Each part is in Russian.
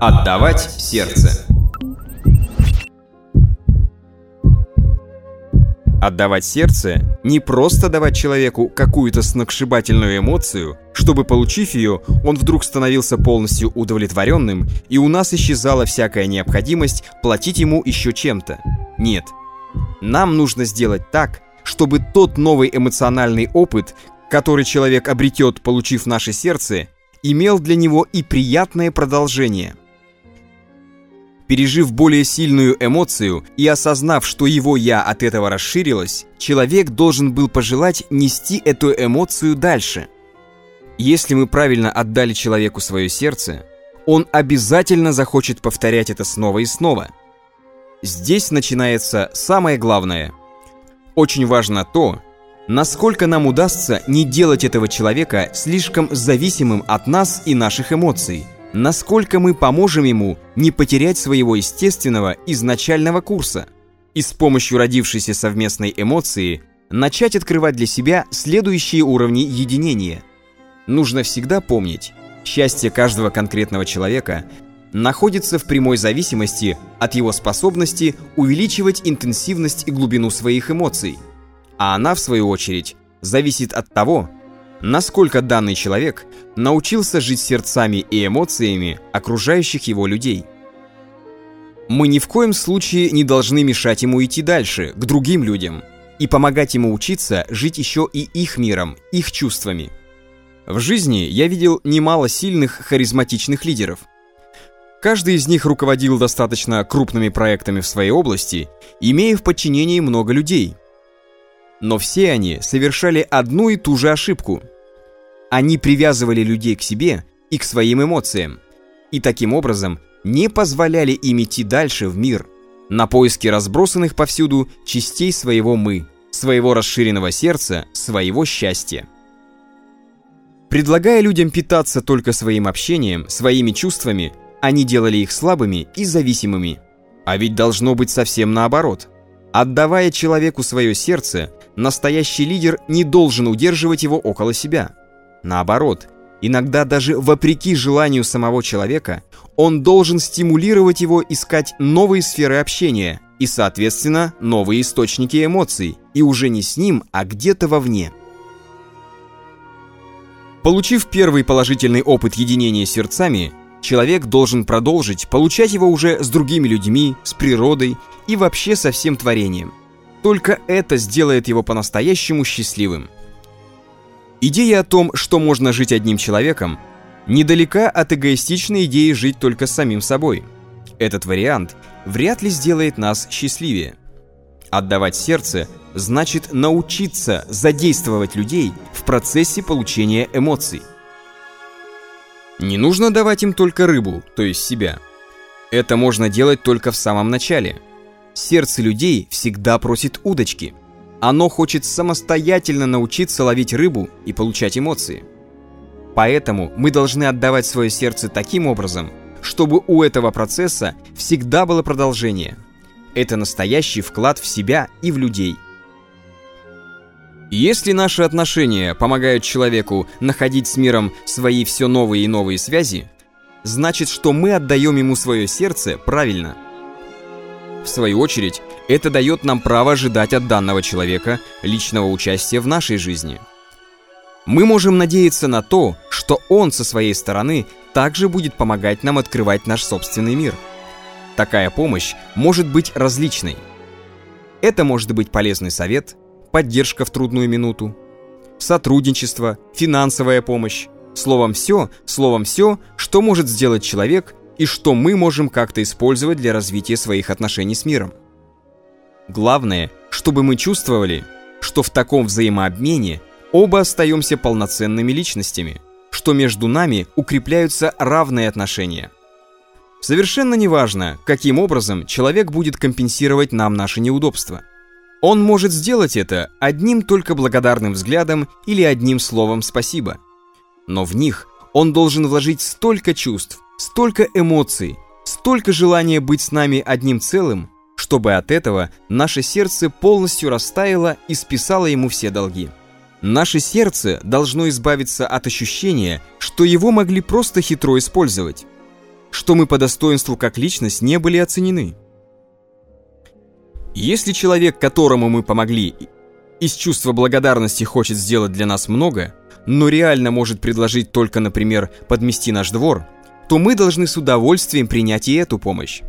Отдавать сердце. Отдавать сердце – не просто давать человеку какую-то сногсшибательную эмоцию, чтобы, получив ее, он вдруг становился полностью удовлетворенным, и у нас исчезала всякая необходимость платить ему еще чем-то. Нет. Нам нужно сделать так, чтобы тот новый эмоциональный опыт, который человек обретет, получив наше сердце, имел для него и приятное продолжение – Пережив более сильную эмоцию и осознав, что его «я» от этого расширилось, человек должен был пожелать нести эту эмоцию дальше. Если мы правильно отдали человеку свое сердце, он обязательно захочет повторять это снова и снова. Здесь начинается самое главное. Очень важно то, насколько нам удастся не делать этого человека слишком зависимым от нас и наших эмоций – насколько мы поможем ему не потерять своего естественного изначального курса и с помощью родившейся совместной эмоции начать открывать для себя следующие уровни единения. Нужно всегда помнить, счастье каждого конкретного человека находится в прямой зависимости от его способности увеличивать интенсивность и глубину своих эмоций, а она, в свою очередь, зависит от того, насколько данный человек научился жить сердцами и эмоциями окружающих его людей. Мы ни в коем случае не должны мешать ему идти дальше, к другим людям, и помогать ему учиться жить еще и их миром, их чувствами. В жизни я видел немало сильных харизматичных лидеров. Каждый из них руководил достаточно крупными проектами в своей области, имея в подчинении много людей – но все они совершали одну и ту же ошибку. Они привязывали людей к себе и к своим эмоциям, и таким образом не позволяли им идти дальше в мир, на поиски разбросанных повсюду частей своего «мы», своего расширенного сердца, своего счастья. Предлагая людям питаться только своим общением, своими чувствами, они делали их слабыми и зависимыми. А ведь должно быть совсем наоборот. Отдавая человеку свое сердце, настоящий лидер не должен удерживать его около себя. Наоборот, иногда даже вопреки желанию самого человека, он должен стимулировать его искать новые сферы общения и, соответственно, новые источники эмоций, и уже не с ним, а где-то вовне. Получив первый положительный опыт единения сердцами, человек должен продолжить получать его уже с другими людьми, с природой и вообще со всем творением. Только это сделает его по-настоящему счастливым. Идея о том, что можно жить одним человеком, недалека от эгоистичной идеи жить только самим собой. Этот вариант вряд ли сделает нас счастливее. Отдавать сердце значит научиться задействовать людей в процессе получения эмоций. Не нужно давать им только рыбу, то есть себя. Это можно делать только в самом начале – Сердце людей всегда просит удочки. Оно хочет самостоятельно научиться ловить рыбу и получать эмоции. Поэтому мы должны отдавать свое сердце таким образом, чтобы у этого процесса всегда было продолжение. Это настоящий вклад в себя и в людей. Если наши отношения помогают человеку находить с миром свои все новые и новые связи, значит, что мы отдаем ему свое сердце правильно – в свою очередь, это дает нам право ожидать от данного человека личного участия в нашей жизни. Мы можем надеяться на то, что он со своей стороны также будет помогать нам открывать наш собственный мир. Такая помощь может быть различной. Это может быть полезный совет, поддержка в трудную минуту, сотрудничество, финансовая помощь, словом все, словом все, что может сделать человек, и что мы можем как-то использовать для развития своих отношений с миром. Главное, чтобы мы чувствовали, что в таком взаимообмене оба остаемся полноценными личностями, что между нами укрепляются равные отношения. Совершенно неважно, каким образом человек будет компенсировать нам наши неудобства. Он может сделать это одним только благодарным взглядом или одним словом «спасибо». Но в них он должен вложить столько чувств, Столько эмоций, столько желания быть с нами одним целым, чтобы от этого наше сердце полностью растаяло и списало ему все долги. Наше сердце должно избавиться от ощущения, что его могли просто хитро использовать. что мы по достоинству как личность не были оценены. Если человек, которому мы помогли, из чувства благодарности хочет сделать для нас много, но реально может предложить только, например, подмести наш двор, то мы должны с удовольствием принять и эту помощь.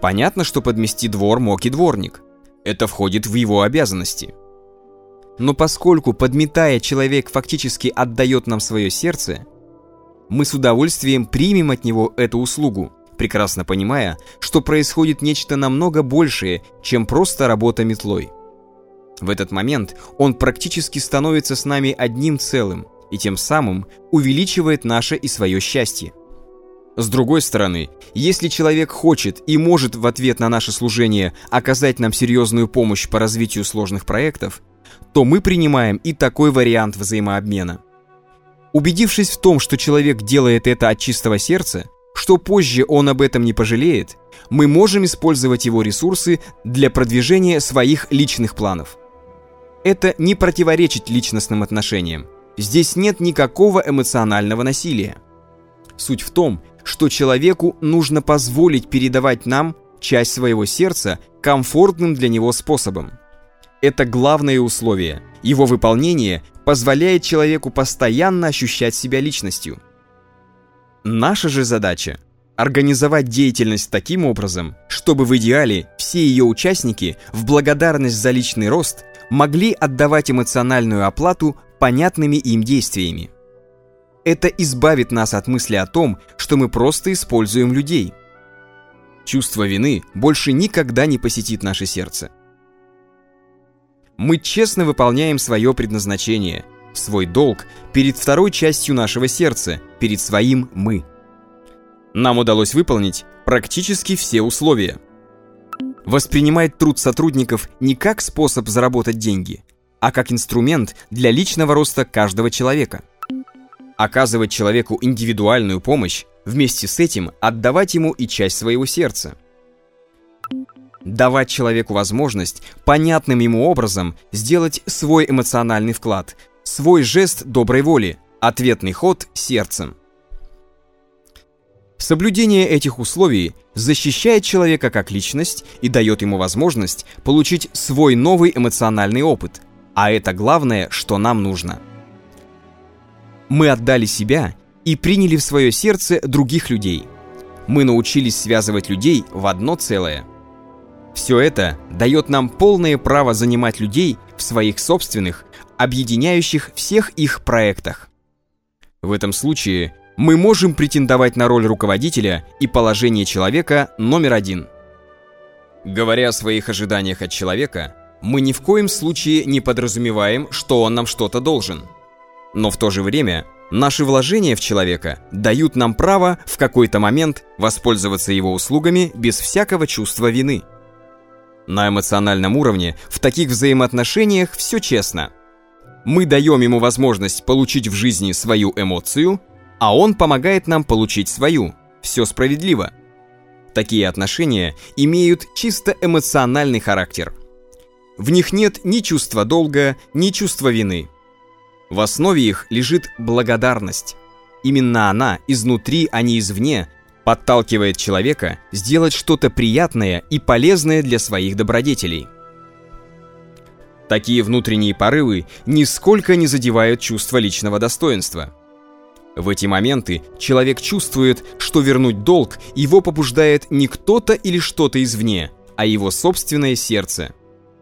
Понятно, что подмести двор мог и дворник. Это входит в его обязанности. Но поскольку, подметая, человек фактически отдает нам свое сердце, мы с удовольствием примем от него эту услугу, прекрасно понимая, что происходит нечто намного большее, чем просто работа метлой. В этот момент он практически становится с нами одним целым и тем самым увеличивает наше и свое счастье. С другой стороны, если человек хочет и может в ответ на наше служение оказать нам серьезную помощь по развитию сложных проектов, то мы принимаем и такой вариант взаимообмена. Убедившись в том, что человек делает это от чистого сердца, что позже он об этом не пожалеет, мы можем использовать его ресурсы для продвижения своих личных планов. Это не противоречит личностным отношениям. Здесь нет никакого эмоционального насилия. Суть в том, что человеку нужно позволить передавать нам часть своего сердца комфортным для него способом. Это главное условие. Его выполнение позволяет человеку постоянно ощущать себя личностью. Наша же задача – организовать деятельность таким образом, чтобы в идеале все ее участники в благодарность за личный рост могли отдавать эмоциональную оплату понятными им действиями. Это избавит нас от мысли о том, что мы просто используем людей. Чувство вины больше никогда не посетит наше сердце. Мы честно выполняем свое предназначение, свой долг перед второй частью нашего сердца, перед своим «мы». Нам удалось выполнить практически все условия. Воспринимать труд сотрудников не как способ заработать деньги, а как инструмент для личного роста каждого человека – оказывать человеку индивидуальную помощь, вместе с этим отдавать ему и часть своего сердца. Давать человеку возможность понятным ему образом сделать свой эмоциональный вклад, свой жест доброй воли, ответный ход сердцем. Соблюдение этих условий защищает человека как личность и дает ему возможность получить свой новый эмоциональный опыт, а это главное, что нам нужно – мы отдали себя и приняли в свое сердце других людей. Мы научились связывать людей в одно целое. Все это дает нам полное право занимать людей в своих собственных, объединяющих всех их проектах. В этом случае мы можем претендовать на роль руководителя и положение человека номер один. Говоря о своих ожиданиях от человека, мы ни в коем случае не подразумеваем, что он нам что-то должен – но в то же время наши вложения в человека дают нам право в какой-то момент воспользоваться его услугами без всякого чувства вины. На эмоциональном уровне в таких взаимоотношениях все честно. Мы даем ему возможность получить в жизни свою эмоцию, а он помогает нам получить свою. Все справедливо. Такие отношения имеют чисто эмоциональный характер. В них нет ни чувства долга, ни чувства вины – в основе их лежит благодарность. Именно она, изнутри, а не извне, подталкивает человека сделать что-то приятное и полезное для своих добродетелей. Такие внутренние порывы нисколько не задевают чувство личного достоинства. В эти моменты человек чувствует, что вернуть долг его побуждает не кто-то или что-то извне, а его собственное сердце.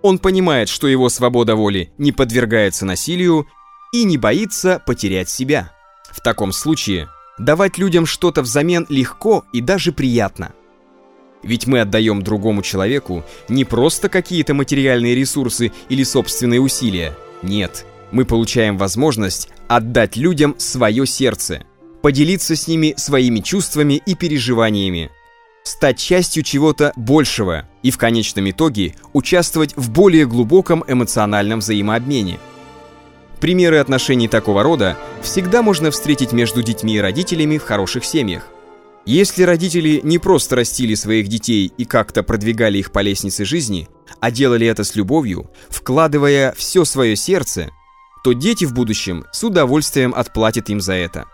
Он понимает, что его свобода воли не подвергается насилию и не боится потерять себя. В таком случае давать людям что-то взамен легко и даже приятно. Ведь мы отдаем другому человеку не просто какие-то материальные ресурсы или собственные усилия. Нет, мы получаем возможность отдать людям свое сердце, поделиться с ними своими чувствами и переживаниями, стать частью чего-то большего и в конечном итоге участвовать в более глубоком эмоциональном взаимообмене – Примеры отношений такого рода всегда можно встретить между детьми и родителями в хороших семьях. Если родители не просто растили своих детей и как-то продвигали их по лестнице жизни, а делали это с любовью, вкладывая все свое сердце, то дети в будущем с удовольствием отплатят им за это.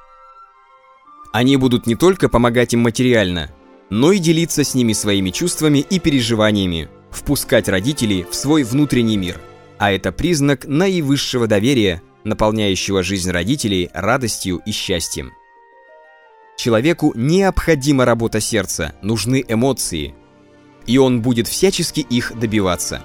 Они будут не только помогать им материально, но и делиться с ними своими чувствами и переживаниями, впускать родителей в свой внутренний мир. А это признак наивысшего доверия, наполняющего жизнь родителей радостью и счастьем. Человеку необходима работа сердца, нужны эмоции, и он будет всячески их добиваться.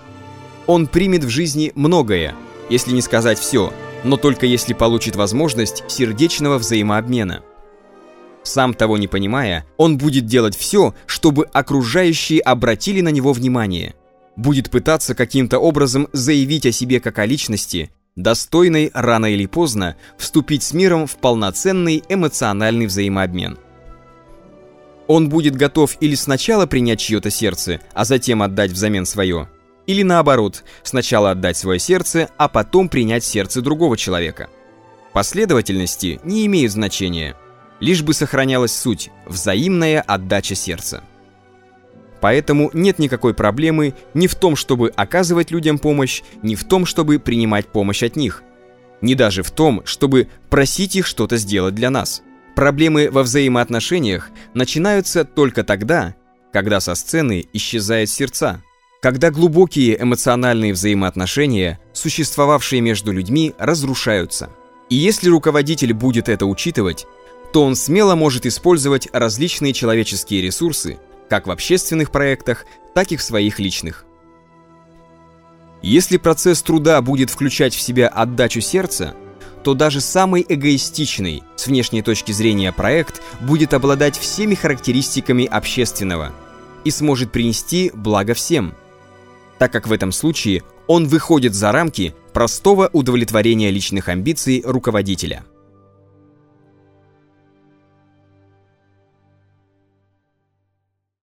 Он примет в жизни многое, если не сказать все, но только если получит возможность сердечного взаимообмена. Сам того не понимая, он будет делать все, чтобы окружающие обратили на него внимание. Будет пытаться каким-то образом заявить о себе как о личности, достойной рано или поздно вступить с миром в полноценный эмоциональный взаимообмен. Он будет готов или сначала принять чье-то сердце, а затем отдать взамен свое, или наоборот, сначала отдать свое сердце, а потом принять сердце другого человека. Последовательности не имеют значения, лишь бы сохранялась суть – взаимная отдача сердца. Поэтому нет никакой проблемы ни в том, чтобы оказывать людям помощь, ни в том, чтобы принимать помощь от них. Ни даже в том, чтобы просить их что-то сделать для нас. Проблемы во взаимоотношениях начинаются только тогда, когда со сцены исчезают сердца, когда глубокие эмоциональные взаимоотношения, существовавшие между людьми, разрушаются. И если руководитель будет это учитывать, то он смело может использовать различные человеческие ресурсы как в общественных проектах, так и в своих личных. Если процесс труда будет включать в себя отдачу сердца, то даже самый эгоистичный с внешней точки зрения проект будет обладать всеми характеристиками общественного и сможет принести благо всем, так как в этом случае он выходит за рамки простого удовлетворения личных амбиций руководителя –